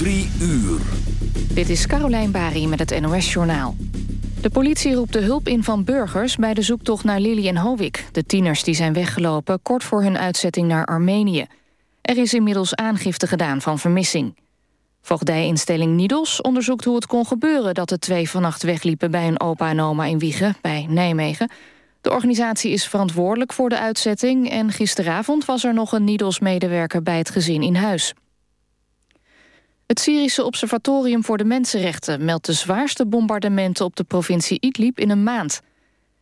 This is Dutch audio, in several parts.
Uur. Dit is Carolijn Bari met het NOS Journaal. De politie roept de hulp in van burgers bij de zoektocht naar Lily en Hovik... de tieners die zijn weggelopen kort voor hun uitzetting naar Armenië. Er is inmiddels aangifte gedaan van vermissing. Voogdijinstelling Nidos onderzoekt hoe het kon gebeuren... dat de twee vannacht wegliepen bij hun opa en oma in Wiegen, bij Nijmegen. De organisatie is verantwoordelijk voor de uitzetting... en gisteravond was er nog een Nidos-medewerker bij het gezin in huis. Het Syrische Observatorium voor de Mensenrechten meldt de zwaarste bombardementen op de provincie Idlib in een maand.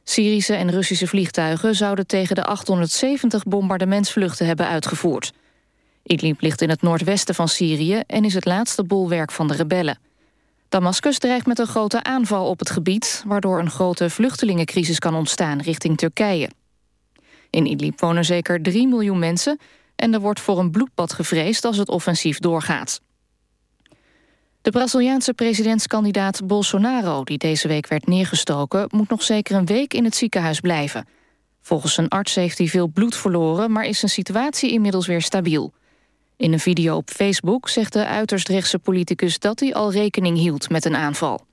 Syrische en Russische vliegtuigen zouden tegen de 870 bombardementsvluchten hebben uitgevoerd. Idlib ligt in het noordwesten van Syrië en is het laatste bolwerk van de rebellen. Damascus dreigt met een grote aanval op het gebied... waardoor een grote vluchtelingencrisis kan ontstaan richting Turkije. In Idlib wonen zeker 3 miljoen mensen... en er wordt voor een bloedbad gevreesd als het offensief doorgaat. De Braziliaanse presidentskandidaat Bolsonaro, die deze week werd neergestoken, moet nog zeker een week in het ziekenhuis blijven. Volgens een arts heeft hij veel bloed verloren, maar is zijn situatie inmiddels weer stabiel. In een video op Facebook zegt de uiterst rechtse politicus dat hij al rekening hield met een aanval.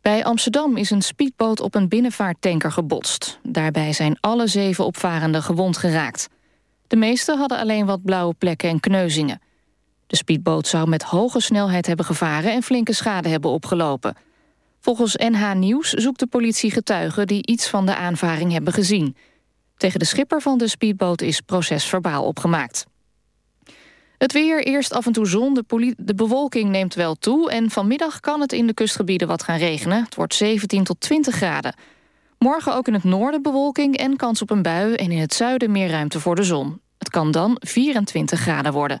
Bij Amsterdam is een speedboot op een binnenvaarttanker gebotst. Daarbij zijn alle zeven opvarenden gewond geraakt. De meeste hadden alleen wat blauwe plekken en kneuzingen. De speedboot zou met hoge snelheid hebben gevaren en flinke schade hebben opgelopen. Volgens NH Nieuws zoekt de politie getuigen die iets van de aanvaring hebben gezien. Tegen de schipper van de speedboot is procesverbaal opgemaakt. Het weer, eerst af en toe zon, de, de, bewolking neemt wel toe... en vanmiddag kan het in de kustgebieden wat gaan regenen. Het wordt 17 tot 20 graden. Morgen ook in het noorden bewolking en kans op een bui... en in het zuiden meer ruimte voor de zon. Het kan dan 24 graden worden.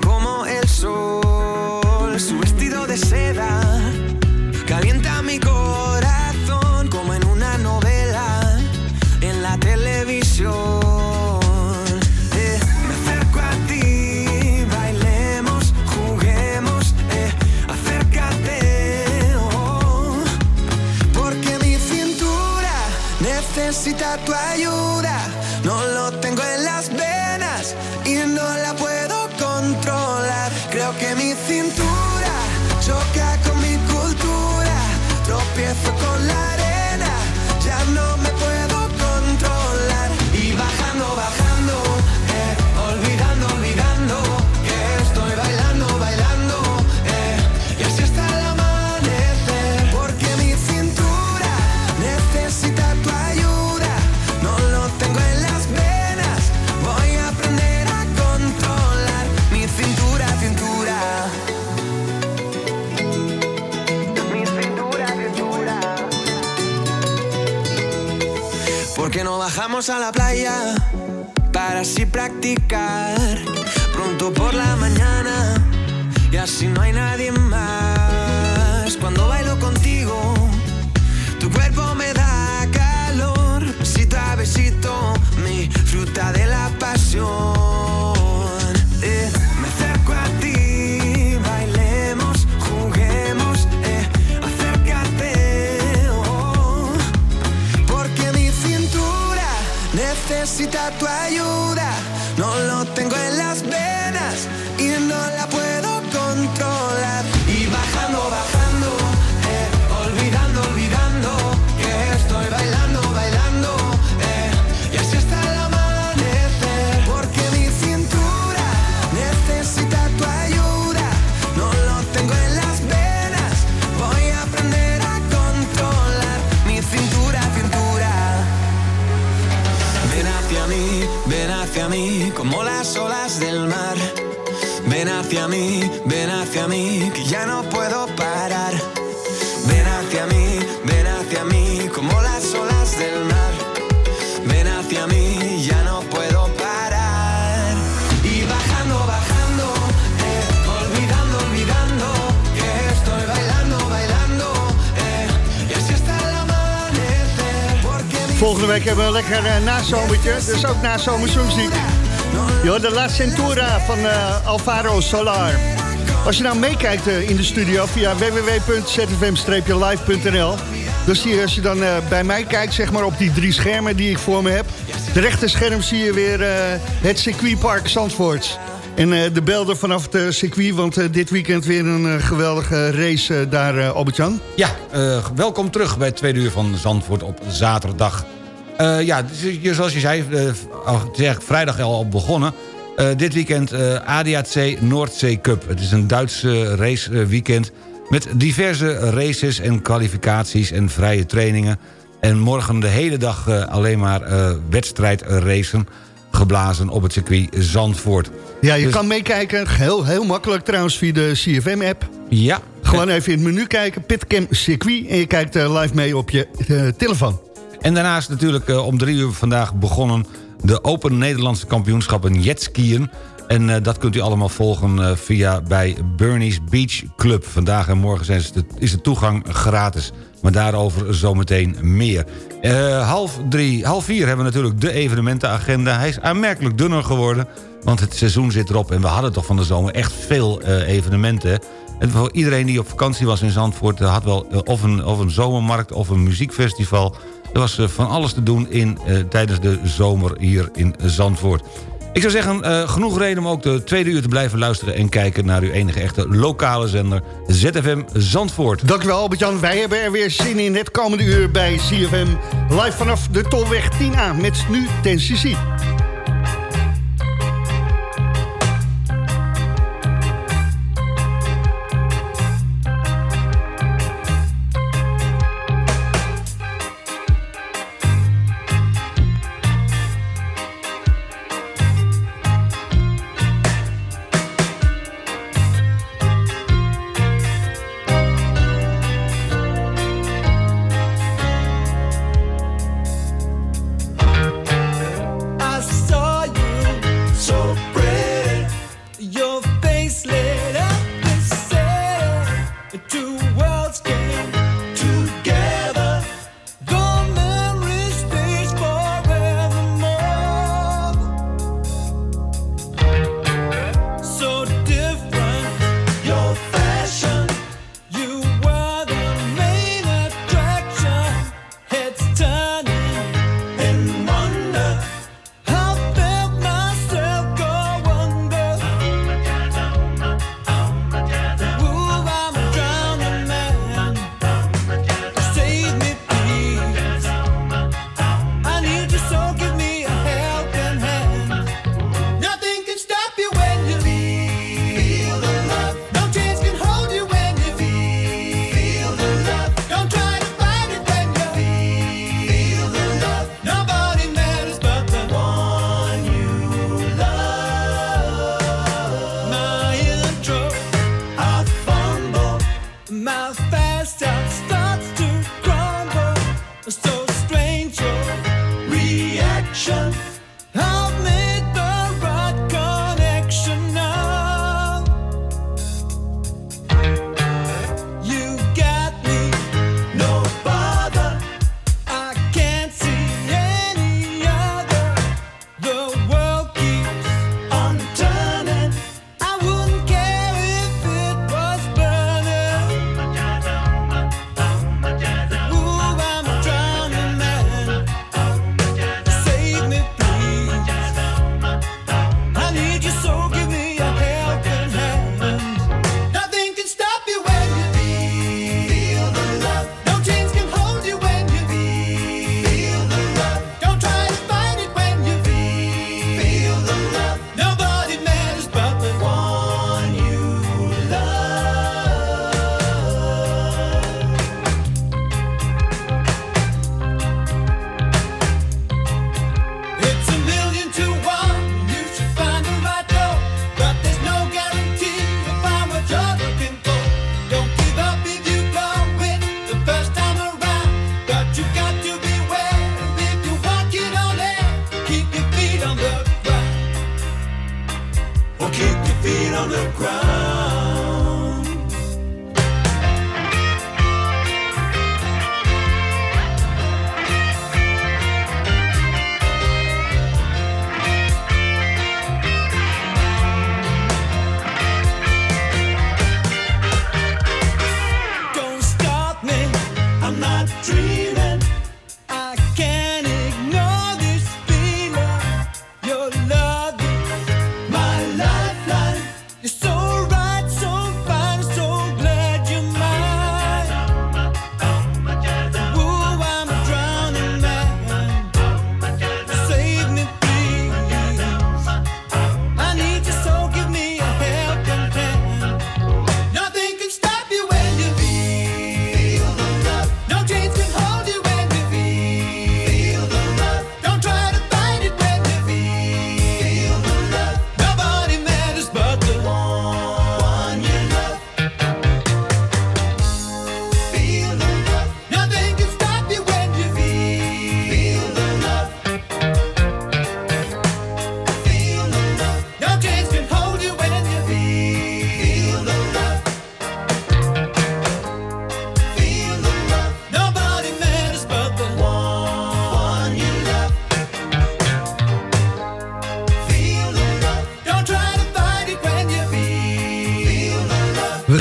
Como bajamos a la playa para así practicar? Pronto por la mañana y así no hay nadie más. à toi, you hebben we een lekker uh, nazomertje. Dus ook nazomerse muziek. Je hoort de La Centura van eh, Alvaro Solar. Als je nou meekijkt eh, in de studio via www.zfm-live.nl... dan zie je als je dan bij mij kijkt zeg maar, op die drie schermen die ik voor me heb... de rechter scherm zie je weer het circuitpark Zandvoort. En de beelden vanaf het circuit, want dit weekend weer een geweldige race daar, Albert-Jan. Ja, welkom terug bij het tweede uur van Zandvoort op zaterdag. Eh, ja, dus zoals je zei, eh, het is eigenlijk vrijdag al begonnen. Eh, dit weekend eh, ADAC Noordzee Cup. Het is een Duitse raceweekend met diverse races en kwalificaties en vrije trainingen. En morgen de hele dag eh, alleen maar eh wedstrijdracen geblazen op het circuit Zandvoort. Ja, je Dus- kan meekijken. Heel, heel makkelijk trouwens via de CFM-app. Ja, Gewoon even in het menu kijken, Pitcam Circuit... en je kijkt eh, live mee op je eh, telefoon. En daarnaast natuurlijk eh, om drie uur vandaag begonnen... de Open Nederlandse kampioenschappen jetskiën. En eh, dat kunt u allemaal volgen eh, via bij Bernie's Beach Club. Vandaag en morgen zijn is de toegang gratis. Maar daarover zometeen meer. Half, drie, half vier hebben we natuurlijk de evenementenagenda. Hij is aanmerkelijk dunner geworden, want het seizoen zit erop... en we hadden toch van de zomer echt veel evenementen. En voor iedereen die op vakantie was in Zandvoort... had wel of, een, of een zomermarkt of een muziekfestival... Er was eh, van alles te doen in, eh, tijdens de zomer hier in Zandvoort. Ik zou zeggen, eh, genoeg reden om ook de tweede uur te blijven luisteren... en kijken naar uw enige echte lokale zender ZFM Zandvoort. Dankjewel Albert-Jan. Wij hebben er weer zin in het komende uur bij CFM. Live vanaf de Tolweg 10A met nu Ten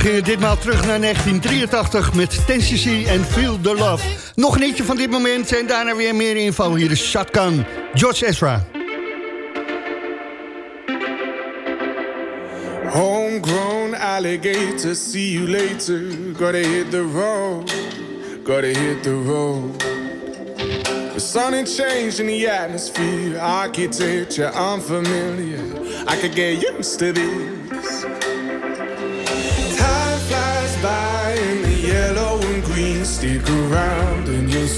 ditmaal terug naar 1983 met Tennessee en Feel the Love. Nog een eentje van dit moment en daarna weer meer info. Hier is Shotgun, George Ezra. Homegrown alligator, see you later. Gotta hit the road, gotta hit the road. The sun ain't changed in the atmosphere, architecture unfamiliar. I could get used to this.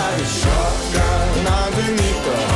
Shotgun underneath the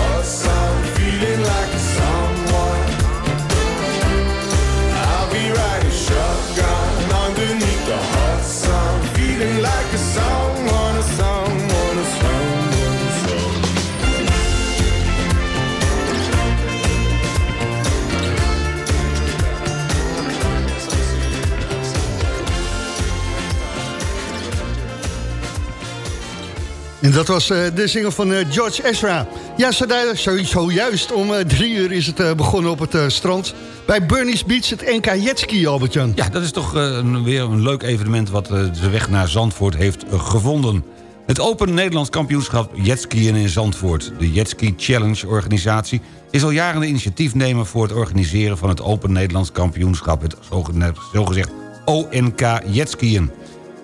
En dat was eh, de single van eh, George Ezra. Ja, zo- zo- zojuist om eh, drie uur is het begonnen op het strand. Bij Bernie's Beach, het NK Jetski, Albert-Jan. Ja, dat is toch weer een leuk evenement... wat zijn weg naar Zandvoort heeft gevonden. Het Open Nederlands Kampioenschap Jetskiën in Zandvoort. De Jetski Challenge organisatie is al jaren de initiatiefnemer... voor het organiseren van het Open Nederlands Kampioenschap. Het zoge- zogezegd ONK Jetskiën.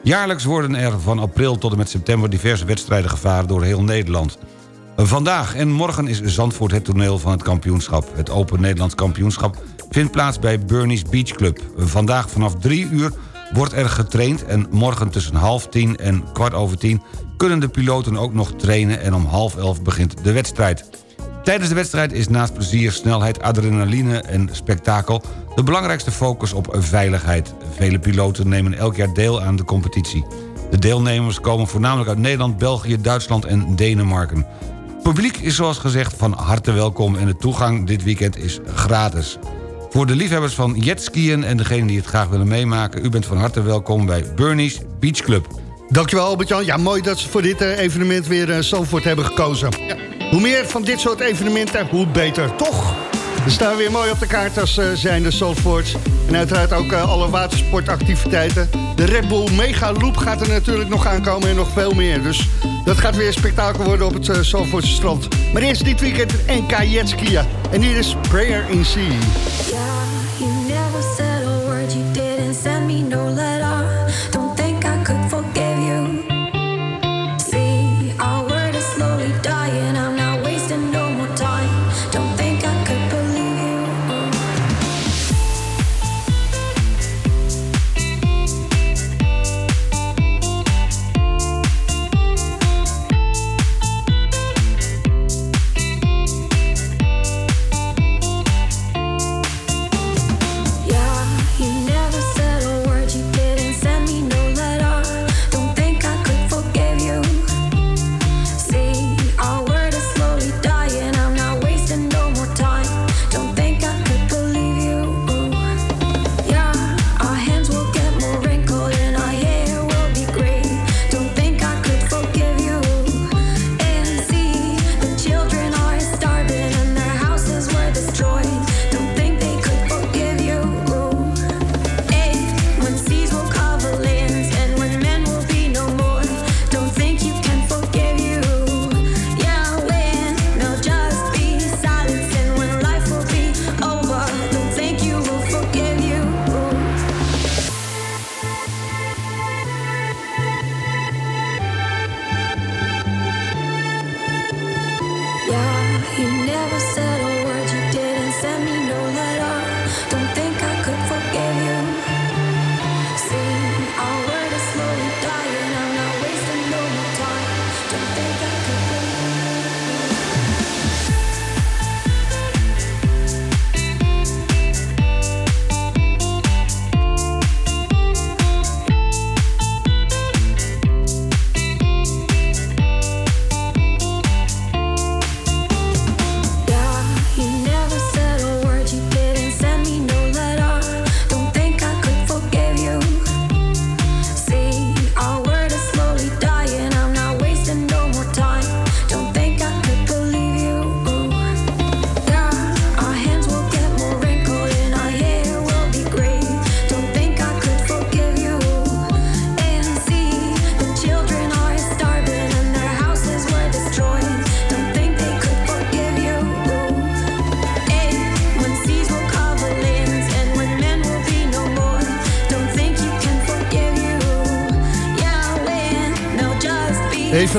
Jaarlijks worden er van april tot en met september... diverse wedstrijden gevaren door heel Nederland. Vandaag en morgen is Zandvoort het toneel van het kampioenschap. Het Open Nederlands Kampioenschap vindt plaats bij Bernie's Beach Club. Vandaag vanaf drie uur wordt er getraind... en morgen tussen half tien en kwart over tien... kunnen de piloten ook nog trainen... en om half elf begint de wedstrijd. Tijdens de wedstrijd is naast plezier, snelheid, adrenaline en spektakel... de belangrijkste focus op veiligheid. Vele piloten nemen elk jaar deel aan de competitie. De deelnemers komen voornamelijk uit Nederland, België, Duitsland en Denemarken. Publiek is zoals gezegd van harte welkom en de toegang dit weekend is gratis. Voor de liefhebbers van jetskiën en degenen die het graag willen meemaken... u bent van harte welkom bij Bernie's Beach Club. Dankjewel Albert-Jan. Ja, mooi dat ze voor dit eh, evenement weer eh, Zandvoort hebben gekozen. Hoe meer van dit soort evenementen, hoe beter, toch? We staan weer mooi op de kaart als uh, zijnde Zandvoort. En uiteraard ook uh, alle watersportactiviteiten. De Red Bull Mega Loop gaat er natuurlijk nog aankomen en nog veel meer. Dus dat gaat weer een spektakel worden op het uh, strand. Maar eerst dit weekend het NK Jetskiën. En hier is Prayer in Sea.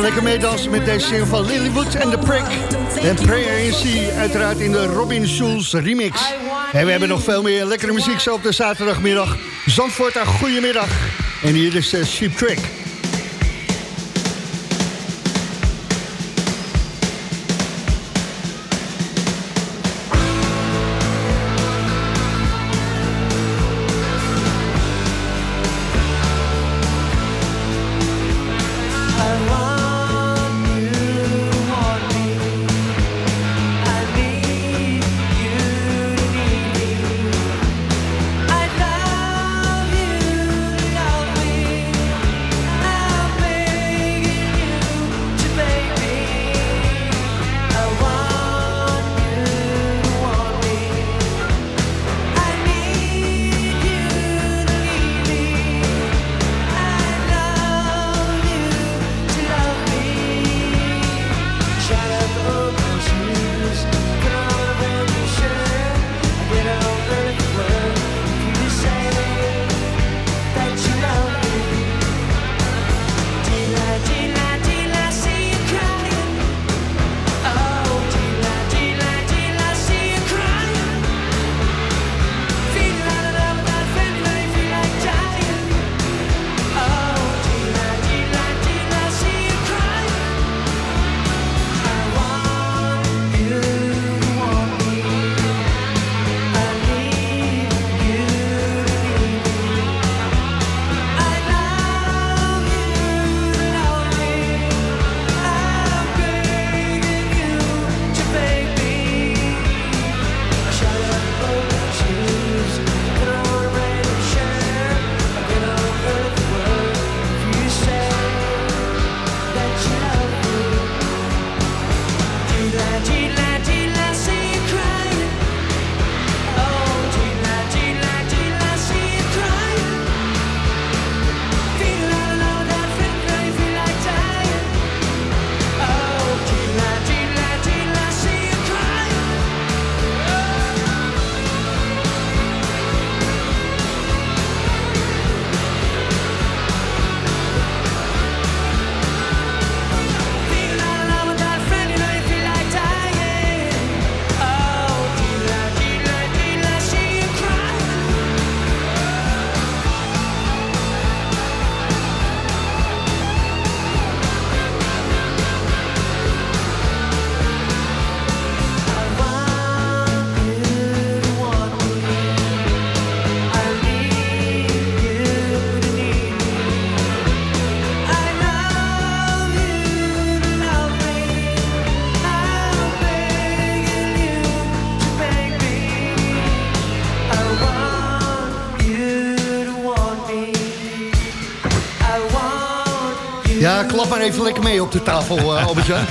Even lekker meedansen met deze single van Lilywood en The Prick. En Prayer in Sea, uiteraard in de Robin Schulz remix. En we hebben nog veel meer lekkere muziek zo op de zaterdagmiddag. Zandvoort, goedemiddag. En hier is uh, Sheep Trick. Klap maar even lekker mee op de tafel, uh, Albert-Jan.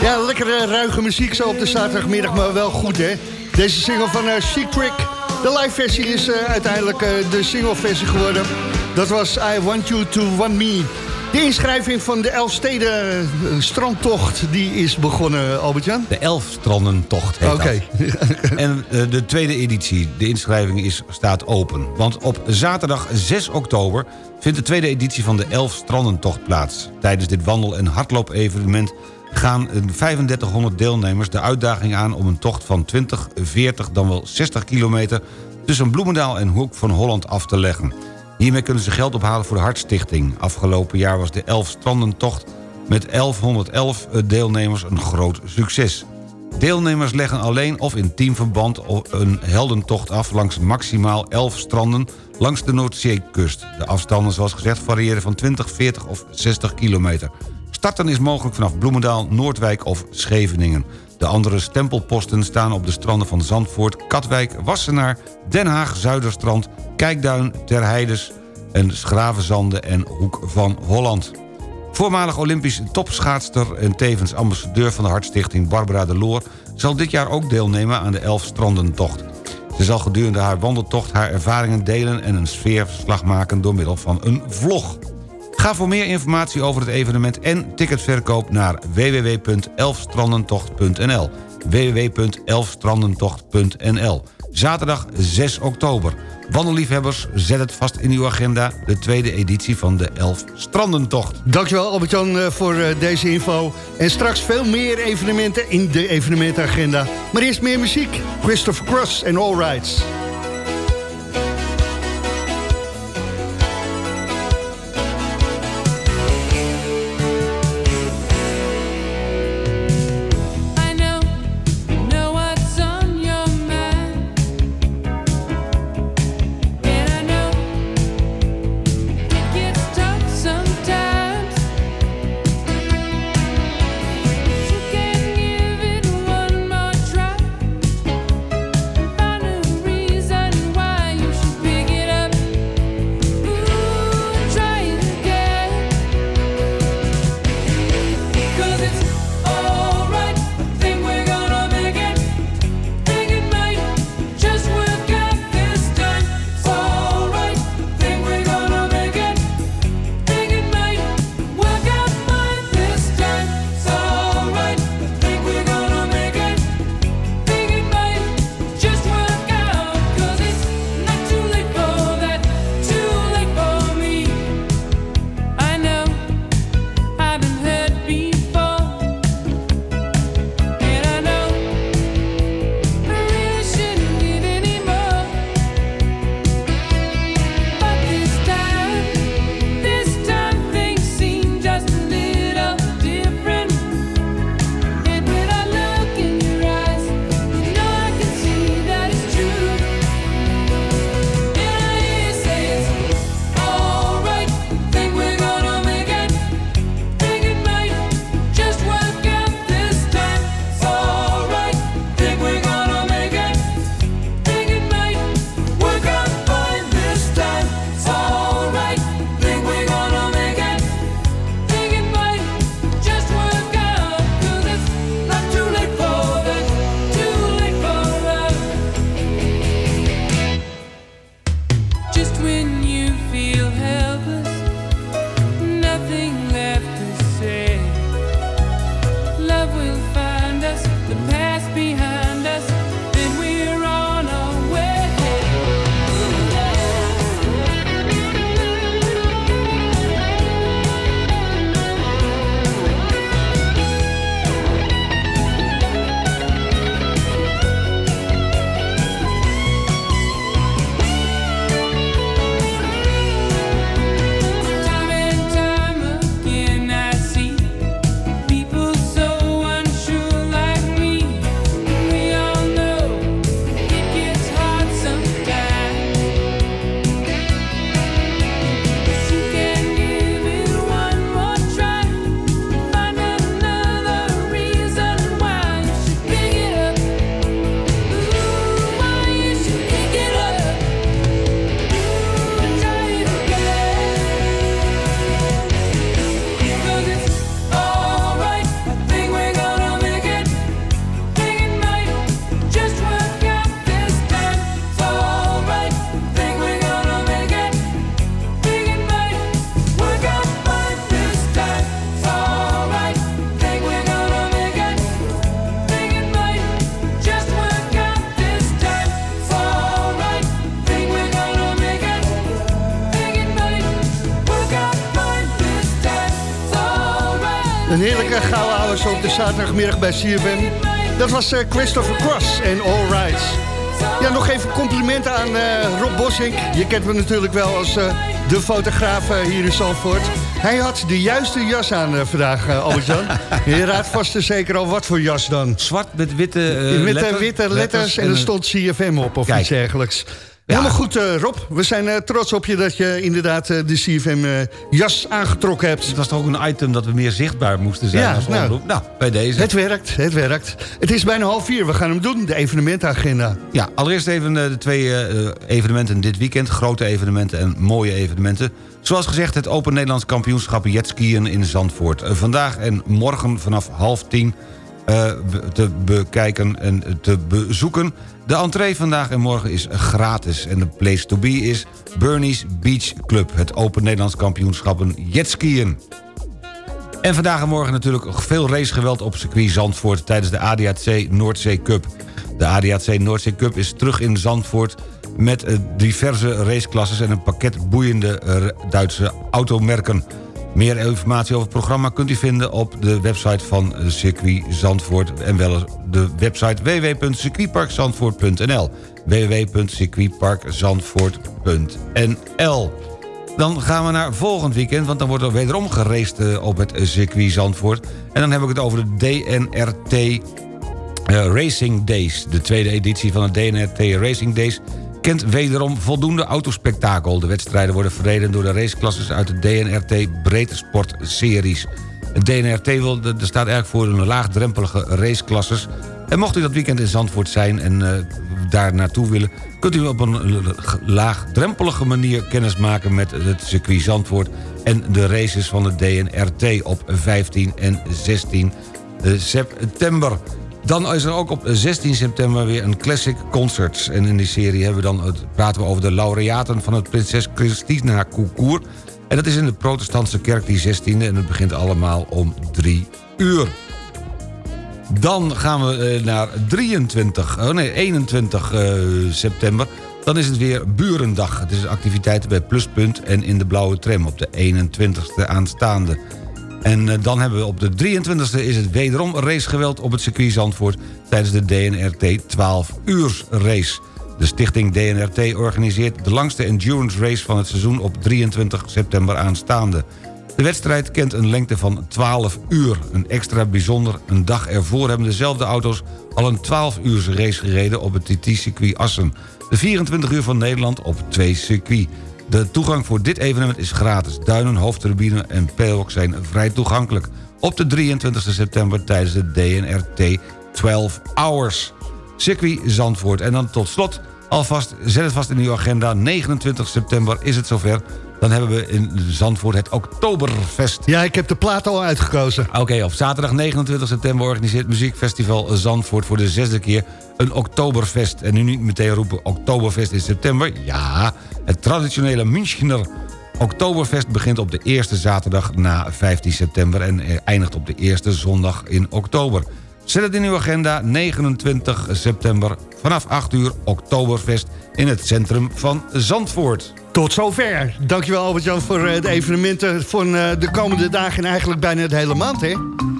Ja, lekkere ruige muziek zo op de zaterdagmiddag, maar wel goed, hè? Deze single van uh, Chic. De live versie is uh, uiteindelijk uh, de single versie geworden. Dat was I Want You To Want Me. De inschrijving van de Elfsteden strandtocht die is begonnen, Albert-Jan? De Elfstrandentocht heet Oké. En uh, de tweede editie, de inschrijving is, staat open. Want op zaterdag 6 oktober vindt de tweede editie van de Elfstrandentocht plaats. Tijdens dit wandel- en hardloop-evenement gaan 3500 deelnemers de uitdaging aan... om een tocht van 20, 40, dan wel 60 kilometer... tussen Bloemendaal en Hoek van Holland af te leggen. Hiermee kunnen ze geld ophalen voor de Hartstichting. Afgelopen jaar was de Elfstrandentocht met 1111 deelnemers een groot succes. Deelnemers leggen alleen of in teamverband een heldentocht af... langs maximaal 11 stranden langs de Noordzeekust. De afstanden, zoals gezegd, variëren van 20, 40 of 60 kilometer. Starten is mogelijk vanaf Bloemendaal, Noordwijk of Scheveningen. De andere stempelposten staan op de stranden van Zandvoort, Katwijk, Wassenaar... Den Haag, Zuiderstrand, Kijkduin, Terheides en Schravenzande en Hoek van Holland. Voormalig Olympisch topschaatster en tevens ambassadeur van de Hartstichting Barbara de Loor... zal dit jaar ook deelnemen aan de Elfstrandentocht. Ze zal gedurende haar wandeltocht haar ervaringen delen... en een sfeerverslag maken door middel van een vlog. Ga voor meer informatie over het evenement en ticketverkoop naar www.elfstrandentocht.nl www.elfstrandentocht.nl zaterdag 6 oktober. Wandelliefhebbers, zet het vast in uw agenda... de tweede editie van de Elf Strandentocht. Dankjewel Albert-Jan eh, voor eh, deze info. En straks veel meer evenementen in de evenementenagenda. Maar eerst meer muziek. Christopher Cross en All Rights. Zaterdagmiddag bij CFM. Dat was eh, Christopher Cross en All Rights. Ja, nog even complimenten aan eh, Rob Bossink. Je kent hem natuurlijk wel als eh, de fotograaf hier in Zandvoort. Hij had de juiste jas aan vandaag, eh, Albert-Jan. Je raadt vast en zeker al wat voor jas dan. Zwart met witte Met letter- witte letters, en er stond CFM op of Kijk. iets dergelijks. Helemaal goed, eh, Rob. We zijn eh, trots op je dat je inderdaad eh, de CFM-jas aangetrokken hebt. Het was toch ook een item dat we meer zichtbaar moesten zijn Ja, als nou. omroep. Nou, bij deze. Het werkt, het werkt. Het is bijna half vier, we gaan hem doen, de evenementenagenda. Ja, allereerst even de twee evenementen dit weekend. Grote evenementen en mooie evenementen. Zoals gezegd, het Open Nederlands Kampioenschap jetskiën in Zandvoort. Vandaag en morgen vanaf half tien te bekijken en te bezoeken. De entree vandaag en morgen is gratis. En de place to be is Bernie's Beach Club. Het Open Nederlands Kampioenschappen jetskiën. En vandaag en morgen natuurlijk veel racegeweld op circuit Zandvoort... tijdens de ADAC Noordzee Cup. De ADAC Noordzee Cup is terug in Zandvoort met eh, diverse raceklasses en een pakket boeiende eh, Duitse automerken. Meer informatie over het programma kunt u vinden op de website van eh, Circuit Zandvoort... en wel de website www.circuitparkzandvoort.nl www.circuitparkzandvoort.nl dan gaan we naar volgend weekend, want dan wordt er wederom geraced eh, op het circuit Zandvoort. En dan heb ik het over de DNRT eh, Racing Days. De tweede editie van de DNRT Racing Days kent wederom voldoende autospektakel. De wedstrijden worden verreden door de raceklasses uit de DNRT Breedsport Series. Het DNRT wil, er staat eigenlijk voor een laagdrempelige raceklasses. En mocht u dat weekend in Zandvoort zijn en uh, daar naartoe willen... kunt u op een laagdrempelige manier kennis maken met het circuit Zandvoort... en de races van de DNRT op 15 en 16 september. Dan is er ook op 16 september weer een Classic Concerts. En in die serie hebben we dan, het, praten we over de laureaten... van het Prinses Christina Concours. En dat is in de protestantse kerk die 16e... en het begint allemaal om 3 uur. Dan gaan we eh, naar 23, oh nee, 21 uh, september. Dan is het weer Burendag. Het is activiteiten bij Pluspunt en in de Blauwe Tram op de 21ste aanstaande. En uh, dan hebben we op de 23e is het wederom racegeweld op het circuit Zandvoort... tijdens de DNRT 12 uur race. De stichting DNRT organiseert de langste endurance race van het seizoen op 23 september aanstaande. De wedstrijd kent een lengte van 12 uur. Een extra bijzonder, een dag ervoor hebben dezelfde auto's... al een 12 uur race gereden op het TT-circuit Assen. De 24 uur van Nederland op twee circuit. De toegang voor dit evenement is gratis. Duinen, hoofdturbine en Pelok zijn vrij toegankelijk. Op de 23 september tijdens de DNRT 12 Hours. Circuit Zandvoort. En dan tot slot, alvast, zet het vast in uw agenda... 29 september is het zover dan hebben we in Zandvoort het Oktoberfest. Ja, ik heb de plaat al uitgekozen. Oké, okay, op zaterdag 29 september organiseert Muziekfestival Zandvoort... voor de zesde keer een Oktoberfest. En nu niet meteen roepen Oktoberfest in september. Ja, het traditionele Münchener Oktoberfest begint op de eerste zaterdag na 15 september... en eindigt op de eerste zondag in oktober. Zet het in uw agenda, 29 september vanaf 8 uur Oktoberfest... in het centrum van Zandvoort. Tot zover. Dankjewel Albert-Jan voor uh, de evenementen van uh, de komende dagen... en eigenlijk bijna de hele maand, hè? Je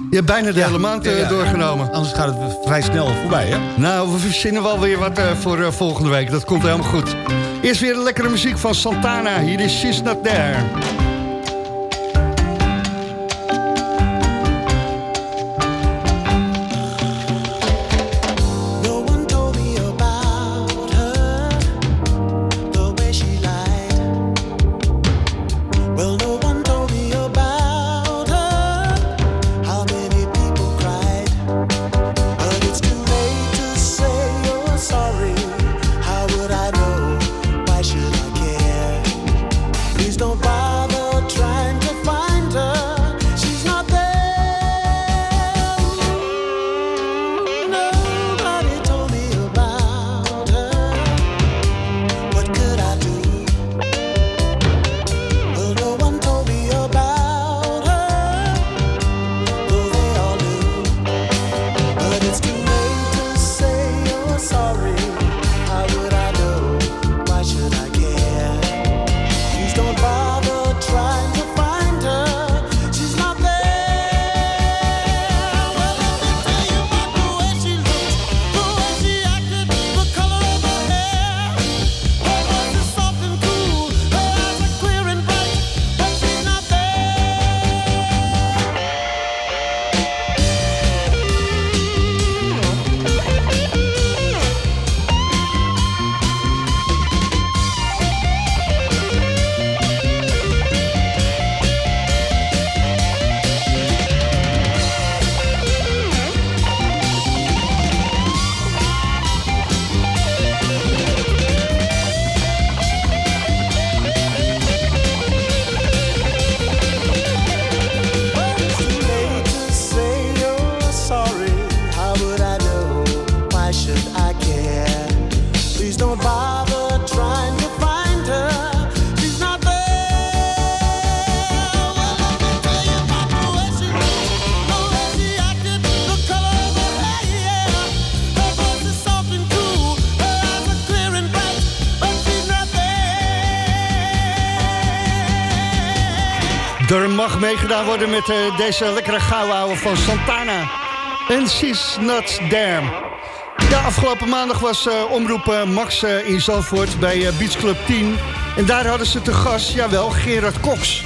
hebt bijna de Ja, hele maand uh, ja, ja. doorgenomen. Anders gaat het vrij snel voorbij, hè? Nou, we verzinnen wel weer wat voor volgende week. Dat komt helemaal goed. Eerst weer de lekkere muziek van Santana. Hier is She's Not There. Don't mag meegedaan worden met eh, deze lekkere gauwouwe van Santana. En She's Not There. Ja, afgelopen maandag was eh, omroep eh, Max in Zandvoort bij Beach Club 10. En daar hadden ze te gast, jawel, Gerard Cox.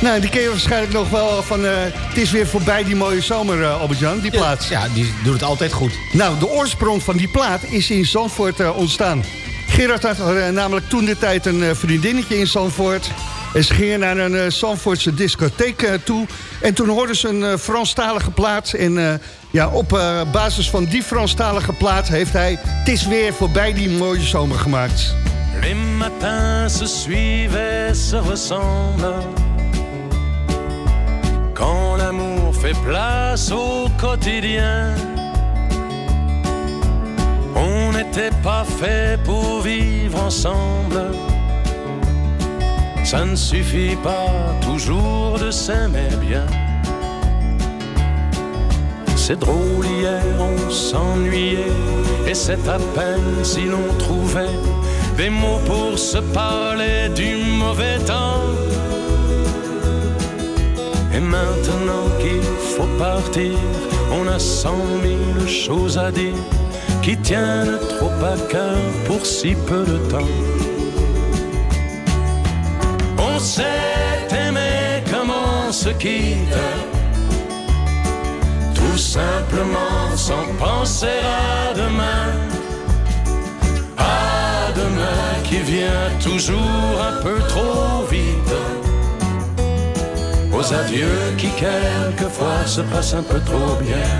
Nou, die ken je waarschijnlijk nog wel van... het is weer voorbij die mooie zomer, eh, Albert-Jan, die plaat. Ja, die doet het altijd goed. Nou, de oorsprong van die plaat is in Zandvoort ontstaan. Gerard had namelijk toen de tijd een vriendinnetje in Zandvoort. En ze gingen naar een Zandvoortse discotheek eh, toe. En toen hoorden ze een eh, Franstalige plaat. En ja, op basis van die Franstalige plaat heeft hij... Het is weer voorbij die mooie zomer gemaakt. Les matins se suivent, se ressemblent. Quand l'amour fait place au quotidien. On n'était pas fait pour vivre ensemble. Ça ne suffit pas toujours de s'aimer bien. C'est drôle, hier on s'ennuyait, et c'est à peine si l'on trouvait des mots pour se parler du mauvais temps. Et maintenant qu'il faut partir, on a cent mille choses à dire qui tiennent trop à cœur pour si peu de temps. On s'est aimé comme on se quitte, tout simplement sans penser à demain. À demain qui vient toujours un peu trop vite. Aux adieux qui quelquefois se passent un peu trop bien.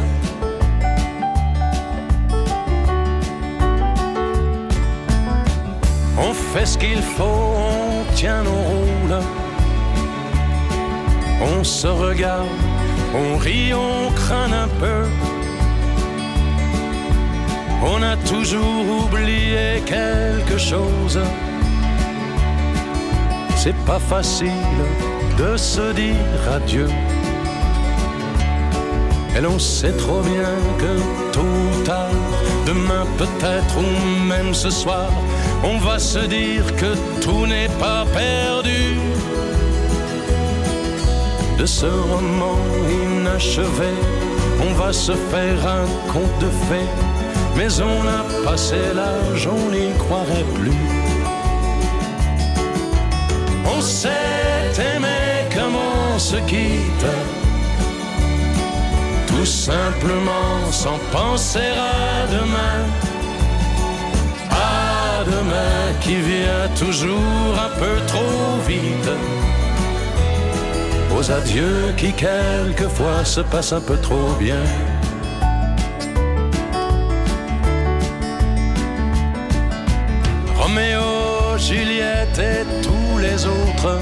On fait ce qu'il faut, on tient nos rôles. On se regarde, on rit, on craint un peu. On a toujours oublié quelque chose. C'est pas facile de se dire adieu. Et l'on sait trop bien que tôt ou tard, demain peut-être ou même ce soir, on va se dire que tout n'est pas perdu. De ce roman inachevé, on va se faire un conte de fées, mais on a passé l'âge, on n'y croirait plus. On s'est aimé comme on se quitte, tout simplement sans penser à demain. Demain qui vient toujours un peu trop vite. Aux adieux qui quelquefois se passent un peu trop bien. Roméo, Juliette et tous les autres.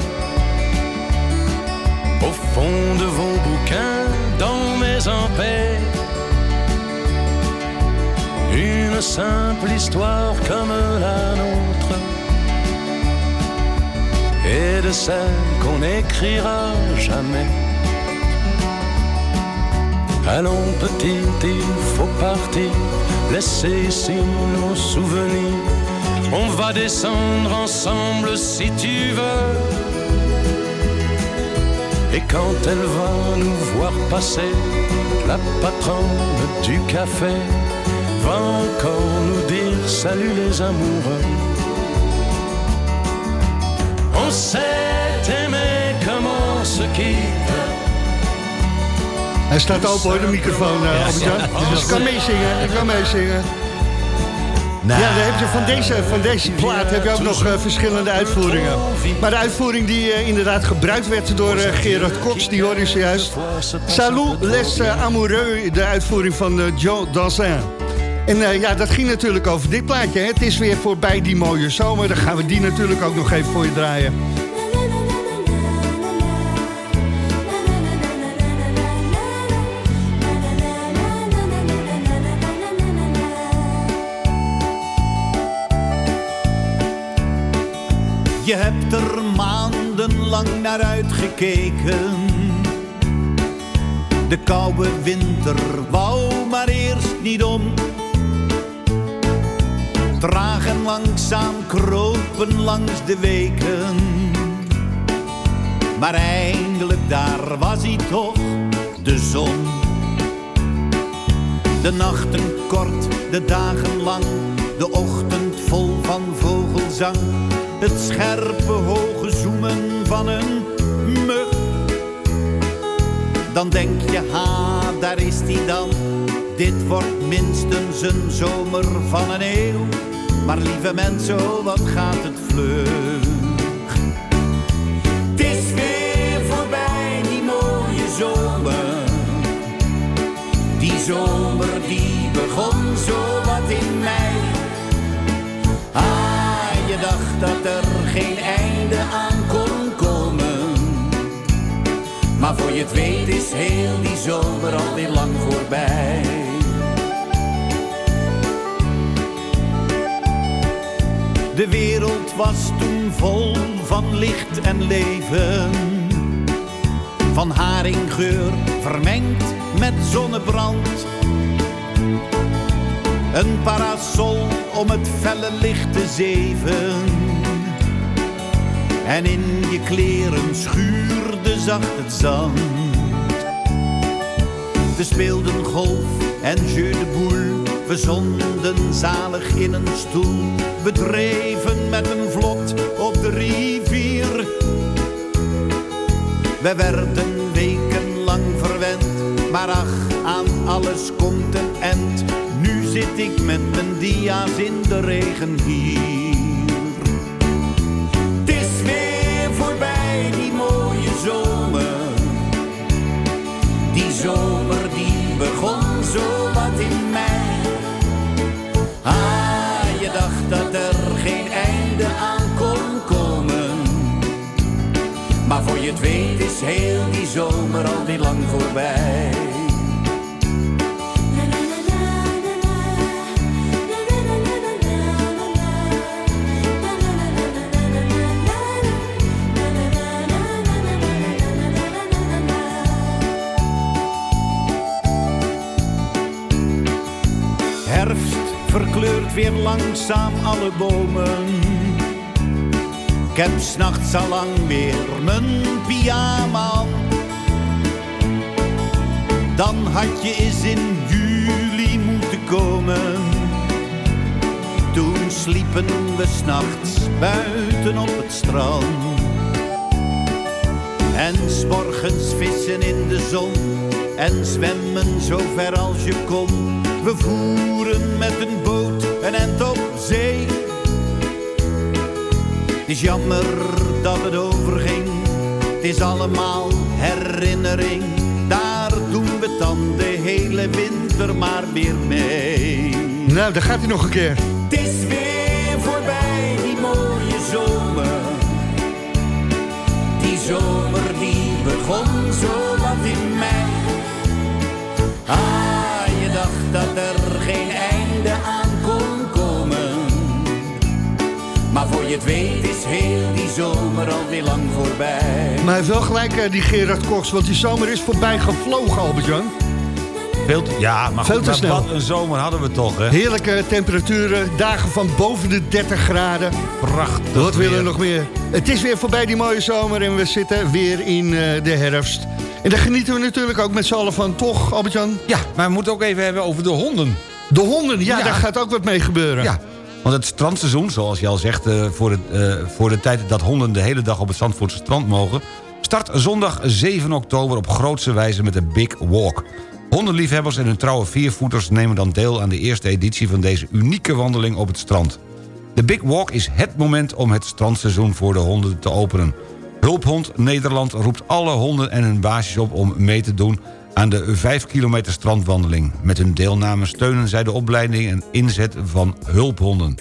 Au fond de vos bouquins, dans mes paix Une simple histoire comme la nôtre. Et de celle qu'on n'écrira jamais. Allons petit, il faut partir, laisser ici nos souvenirs. On va descendre ensemble si tu veux. Et quand elle va nous voir passer, la patronne du café va encore nous dire salut les amoureux. On s'est aimé comme on se quitte. Hij staat open hoor, de microfoon, eh Albert-Jan. Dus ik kan meezingen, ik kan meezingen. Nou, Ja, daar heb je van deze, van deze plaat heb je ook nog eh, verschillende uitvoeringen. Maar de uitvoering die eh, inderdaad gebruikt werd door Gerard Cox, die hoorde je zojuist. Salut les amoureux, de uitvoering van Joe Dassin. En eh, ja, dat ging natuurlijk over dit plaatje. Hè. Het is weer voorbij die mooie zomer. Dan gaan we die natuurlijk ook nog even voor je draaien. Je hebt er maandenlang naar uitgekeken. De koude winter wou maar eerst niet om. Traag en langzaam kropen langs de weken. Maar eindelijk daar was hij toch, de zon. De nachten kort, de dagen lang, de ochtend vol van vogelzang. Het scherpe hoge zoemen van een mug. Dan denk je, ha, daar is die dan. Dit wordt minstens een zomer van een eeuw. Maar lieve mensen, oh, wat gaat het vlug. Het is weer voorbij, die mooie zomer. Die zomer die begon zo wat in mei. Ah, je dacht dat er geen einde aan kon komen. Maar voor je het weet is heel die zomer alweer lang voorbij. De wereld was toen vol van licht en leven. Van haringgeur vermengd met zonnebrand. Een parasol om het felle licht te zeven. En in je kleren schuurde zacht het zand. We speelden golf en jeu de boule. We zonden zalig in een stoel. We dreven met een vlot op de rivier. We werden wekenlang verwend. Maar ach, aan alles komt een end. Nu zit ik met mijn dia's in de regen hier. Je het weet is heel die zomer alweer lang voorbij. Herfst verkleurt weer langzaam alle bomen. Ik heb s'nachts al lang weer mijn pyjama. Dan had je eens in juli moeten komen. Toen sliepen we s'nachts buiten op het strand. En s'morgens vissen in de zon en zwemmen zo ver als je kon. We voeren met een boot een end is jammer dat het overging, het is allemaal herinnering. Daar doen we dan de hele winter maar weer mee. Nou, daar gaat hij nog een keer. Het is weer voorbij, die mooie zomer. Die zomer die begon zo wat in mei. Ah, je dacht dat je het weet is heel die zomer alweer lang voorbij. Maar hij heeft wel gelijk, eh, die Gerard Koks, want die zomer is voorbij gevlogen, Albert-Jan. Veel te- ja, maar, Veel goed, te maar snel. wat een zomer hadden we toch, hè? Heerlijke temperaturen, dagen van boven de 30 graden. Prachtig Wat willen we nog meer? Het is weer voorbij die mooie zomer en we zitten weer in eh, de herfst. En daar genieten we natuurlijk ook met z'n allen van, toch Albert-Jan? Ja, maar we moeten ook even hebben over de honden. De honden, ja, Ja. daar gaat ook wat mee gebeuren. Ja, want het strandseizoen, zoals je al zegt... eh, voor, de, eh, voor de tijd dat honden de hele dag op het Zandvoortse strand mogen... start zondag 7 oktober op grootse wijze met de Big Walk. Hondenliefhebbers en hun trouwe viervoeters nemen dan deel aan de eerste editie... van deze unieke wandeling op het strand. De Big Walk is het moment om het strandseizoen voor de honden te openen. Hulphond Nederland roept alle honden en hun baasjes op om mee te doen aan de 5 kilometer strandwandeling. Met hun deelname steunen zij de opleiding en inzet van hulphonden.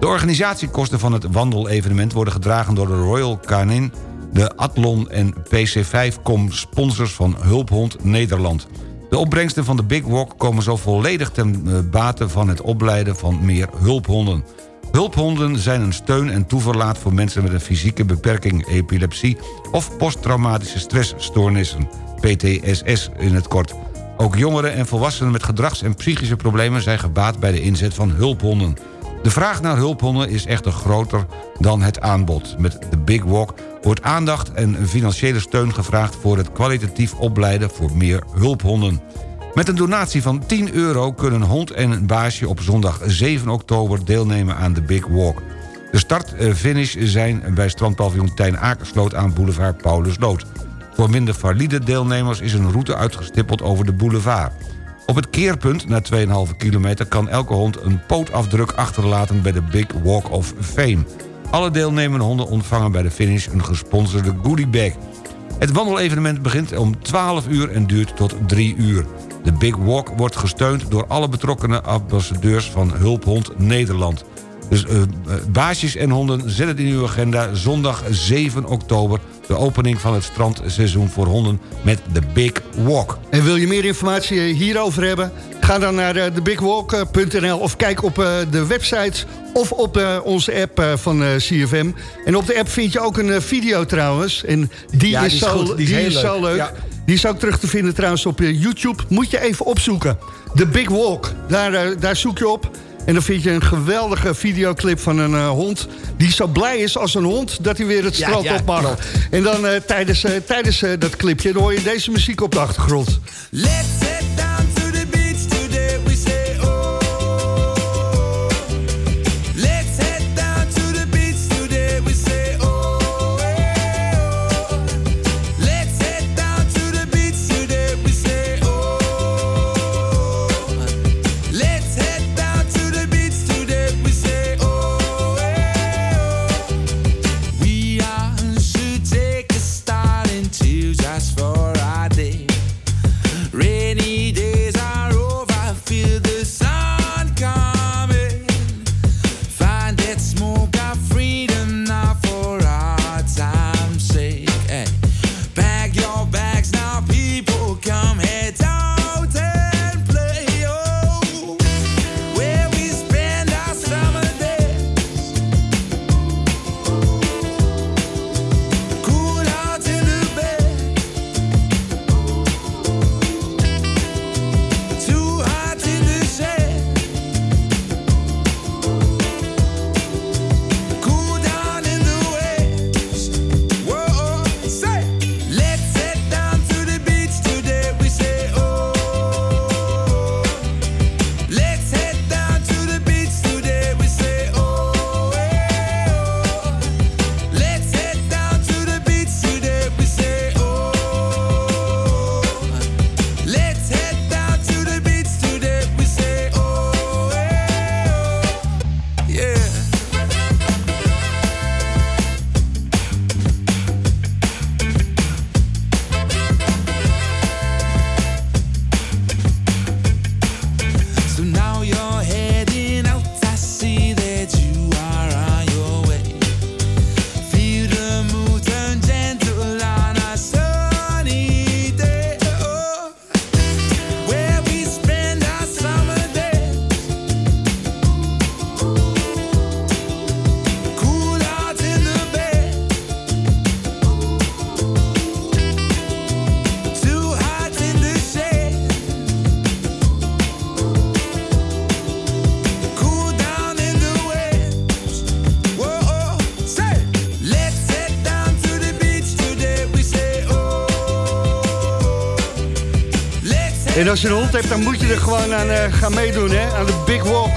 De organisatiekosten van het wandelevenement worden gedragen door de Royal Canin... de Athlon en PC5Com sponsors van Hulphond Nederland. De opbrengsten van de Big Walk komen zo volledig ten eh, bate van het opleiden van meer hulphonden. Hulphonden zijn een steun en toeverlaat voor mensen met een fysieke beperking, epilepsie of posttraumatische stressstoornissen, PTSS in het kort. Ook jongeren en volwassenen met gedrags- en psychische problemen zijn gebaat bij de inzet van hulphonden. De vraag naar hulphonden is echter groter dan het aanbod. Met de Big Walk wordt aandacht en financiële steun gevraagd... voor het kwalitatief opleiden voor meer hulphonden. Met een donatie van 10 euro kunnen hond en baasje... op zondag 7 oktober deelnemen aan de Big Walk. De start-finish zijn bij strandpaviljoen Tijn Akersloot... aan boulevard Paulusloot. Voor minder valide deelnemers is een route uitgestippeld over de boulevard. Op het keerpunt, na 2,5 kilometer... kan elke hond een pootafdruk achterlaten bij de Big Walk of Fame. Alle deelnemende honden ontvangen bij de finish een gesponsorde goodiebag. Het wandelevenement begint om 12 uur en duurt tot 3 uur. De Big Walk wordt gesteund door alle betrokkenen ambassadeurs van Hulphond Nederland. Dus eh, eh, baasjes en honden, zet het in uw agenda. Zondag 7 oktober, de opening van het strandseizoen voor honden met de Big Walk. En wil je meer informatie hierover hebben? Ga dan naar eh, thebigwalk.nl of kijk op eh, de website of op eh, onze app van CFM. En op de app vind je ook een video trouwens. En die Ja, is, die is zo, goed, die is heel zo leuk. leuk. Ja. Die is ook terug te vinden trouwens op YouTube. Moet je even opzoeken. The Big Walk. Daar, daar zoek je op. En dan vind je een geweldige videoclip van een eh, hond... die zo blij is als een hond dat hij weer het strand ja, op mag. En dan eh, tijdens, eh, tijdens dat clipje dan hoor je deze muziek op de achtergrond. Let's als je een hond hebt, dan moet je er gewoon aan eh, gaan meedoen, hè? aan de Big Walk.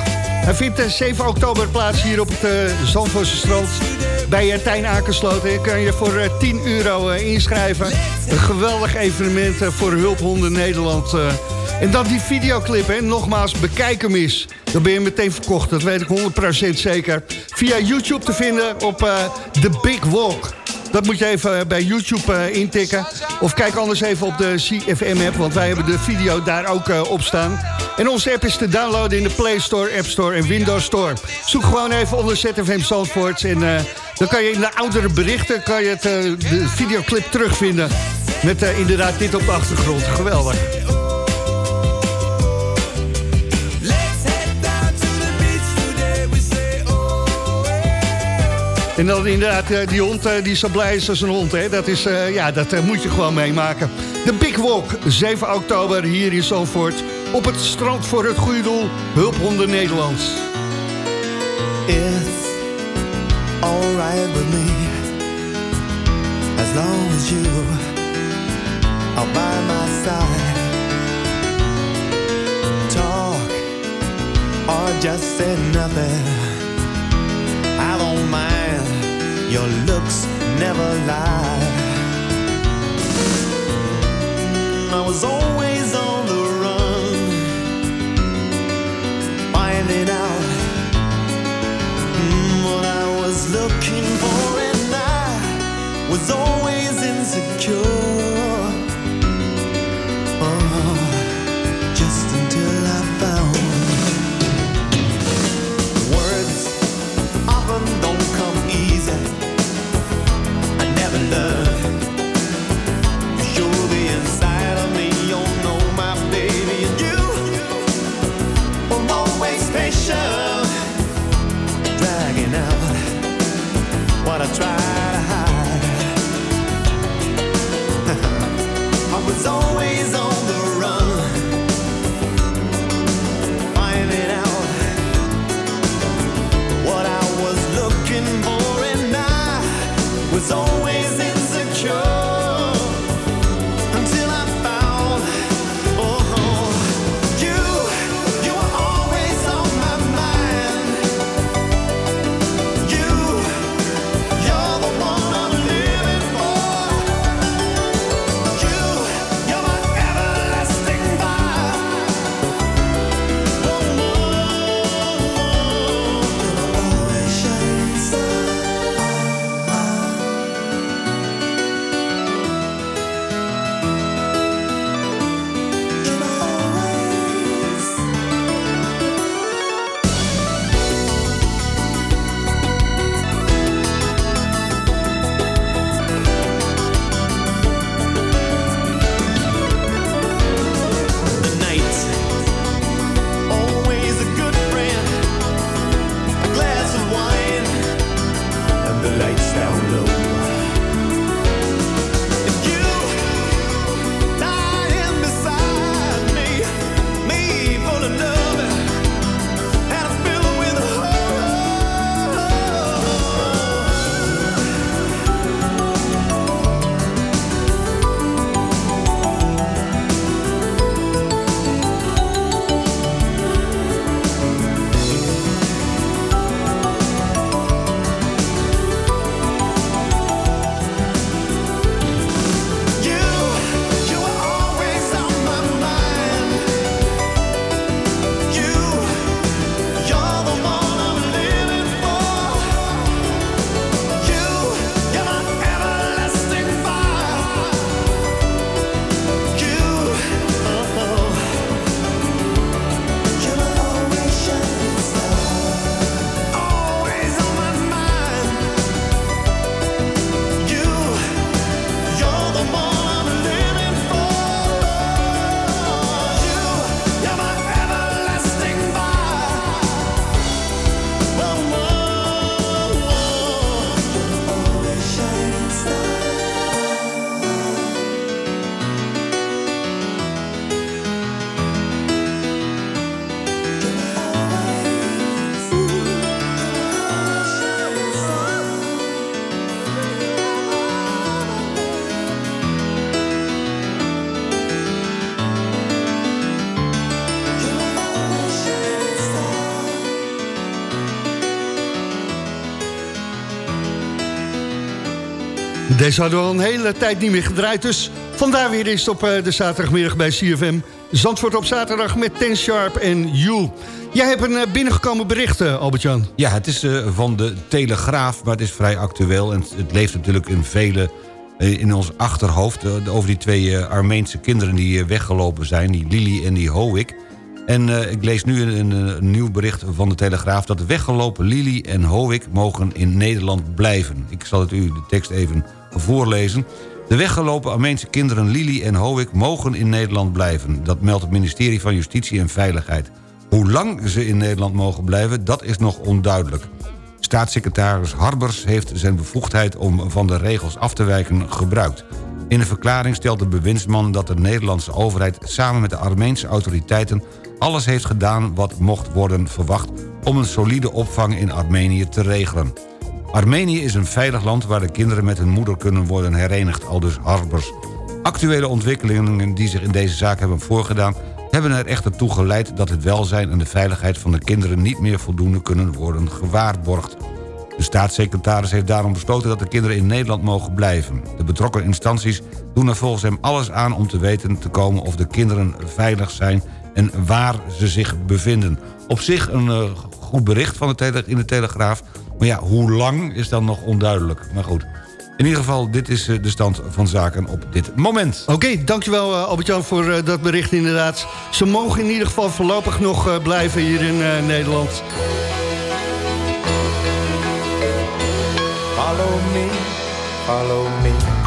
Hij vindt eh, 7 oktober plaats hier op het uh, Zandvoortse strand bij uh, Tijn. Je kan je voor eh, 10 euro eh, inschrijven. Een geweldig evenement eh, voor Hulphonden Nederland. eh. En dan die videoclip, hè? nogmaals, bekijk hem eens. Dan ben je meteen verkocht, dat weet ik 100% zeker. Via YouTube te vinden op eh, The Big Walk. Dat moet je even eh, bij YouTube eh, intikken. Of kijk anders even op de CFM-app, want wij hebben de video daar ook eh, op staan. En onze app is te downloaden in de Play Store, App Store en Windows Store. Zoek gewoon even onder ZFM Zandvoort. En dan kan je in de oudere berichten kan je het, de videoclip terugvinden. Met inderdaad dit op de achtergrond. Geweldig. En dan inderdaad eh, die hond eh, die zo blij is als een hond. Hè? Dat, is, eh, ja, dat moet je gewoon meemaken. De Big Walk, 7 oktober hier in Zandvoort. Op het strand voor het goede doel. Hulphonden Nederlands. It's alright with me. as long as you are by my side. Talk or just say nothing. Your looks never lie. I was always Deze hadden we al een hele tijd niet meer gedraaid. Dus vandaar weer het op eh, de zaterdagmiddag bij CFM. Zandvoort op zaterdag met Ten Sharp en You. Jij hebt een eh, binnengekomen bericht, eh, Albert-Jan. Ja, het is van de Telegraaf, maar het is vrij actueel... en het, leeft natuurlijk in vele in ons achterhoofd... over die twee Armeense kinderen die weggelopen zijn... die Lili en die Hoek. En ik lees nu een, een, nieuw bericht van de Telegraaf... dat de weggelopen Lili en Hoek mogen in Nederland blijven. Ik zal het u de tekst even voorlezen. De weggelopen Armeense kinderen Lili en Hoek mogen in Nederland blijven. Dat meldt het ministerie van Justitie en Veiligheid. Hoe lang ze in Nederland mogen blijven, dat is nog onduidelijk. Staatssecretaris Harbers heeft zijn bevoegdheid om van de regels af te wijken gebruikt. In een verklaring stelt de bewindsman dat de Nederlandse overheid... samen met de Armeense autoriteiten alles heeft gedaan wat mocht worden verwacht... om een solide opvang in Armenië te regelen. Armenië is een veilig land waar de kinderen met hun moeder kunnen worden herenigd, aldus Harbers. Actuele ontwikkelingen die zich in deze zaak hebben voorgedaan... hebben er echter toe geleid dat het welzijn en de veiligheid van de kinderen... niet meer voldoende kunnen worden gewaarborgd. De staatssecretaris heeft daarom besloten dat de kinderen in Nederland mogen blijven. De betrokken instanties doen er volgens hem alles aan om te weten te komen... of de kinderen veilig zijn en waar ze zich bevinden. Op zich een eh, goed bericht van de in de Telegraaf... maar ja, hoe lang is dan nog onduidelijk. Maar goed, in ieder geval, dit is eh, de stand van zaken op dit moment. Oké, dankjewel uh, Albert-Jan voor eh, dat bericht inderdaad. Ze mogen in ieder geval voorlopig nog eh, blijven hier in eh, Nederland. Follow me, follow me.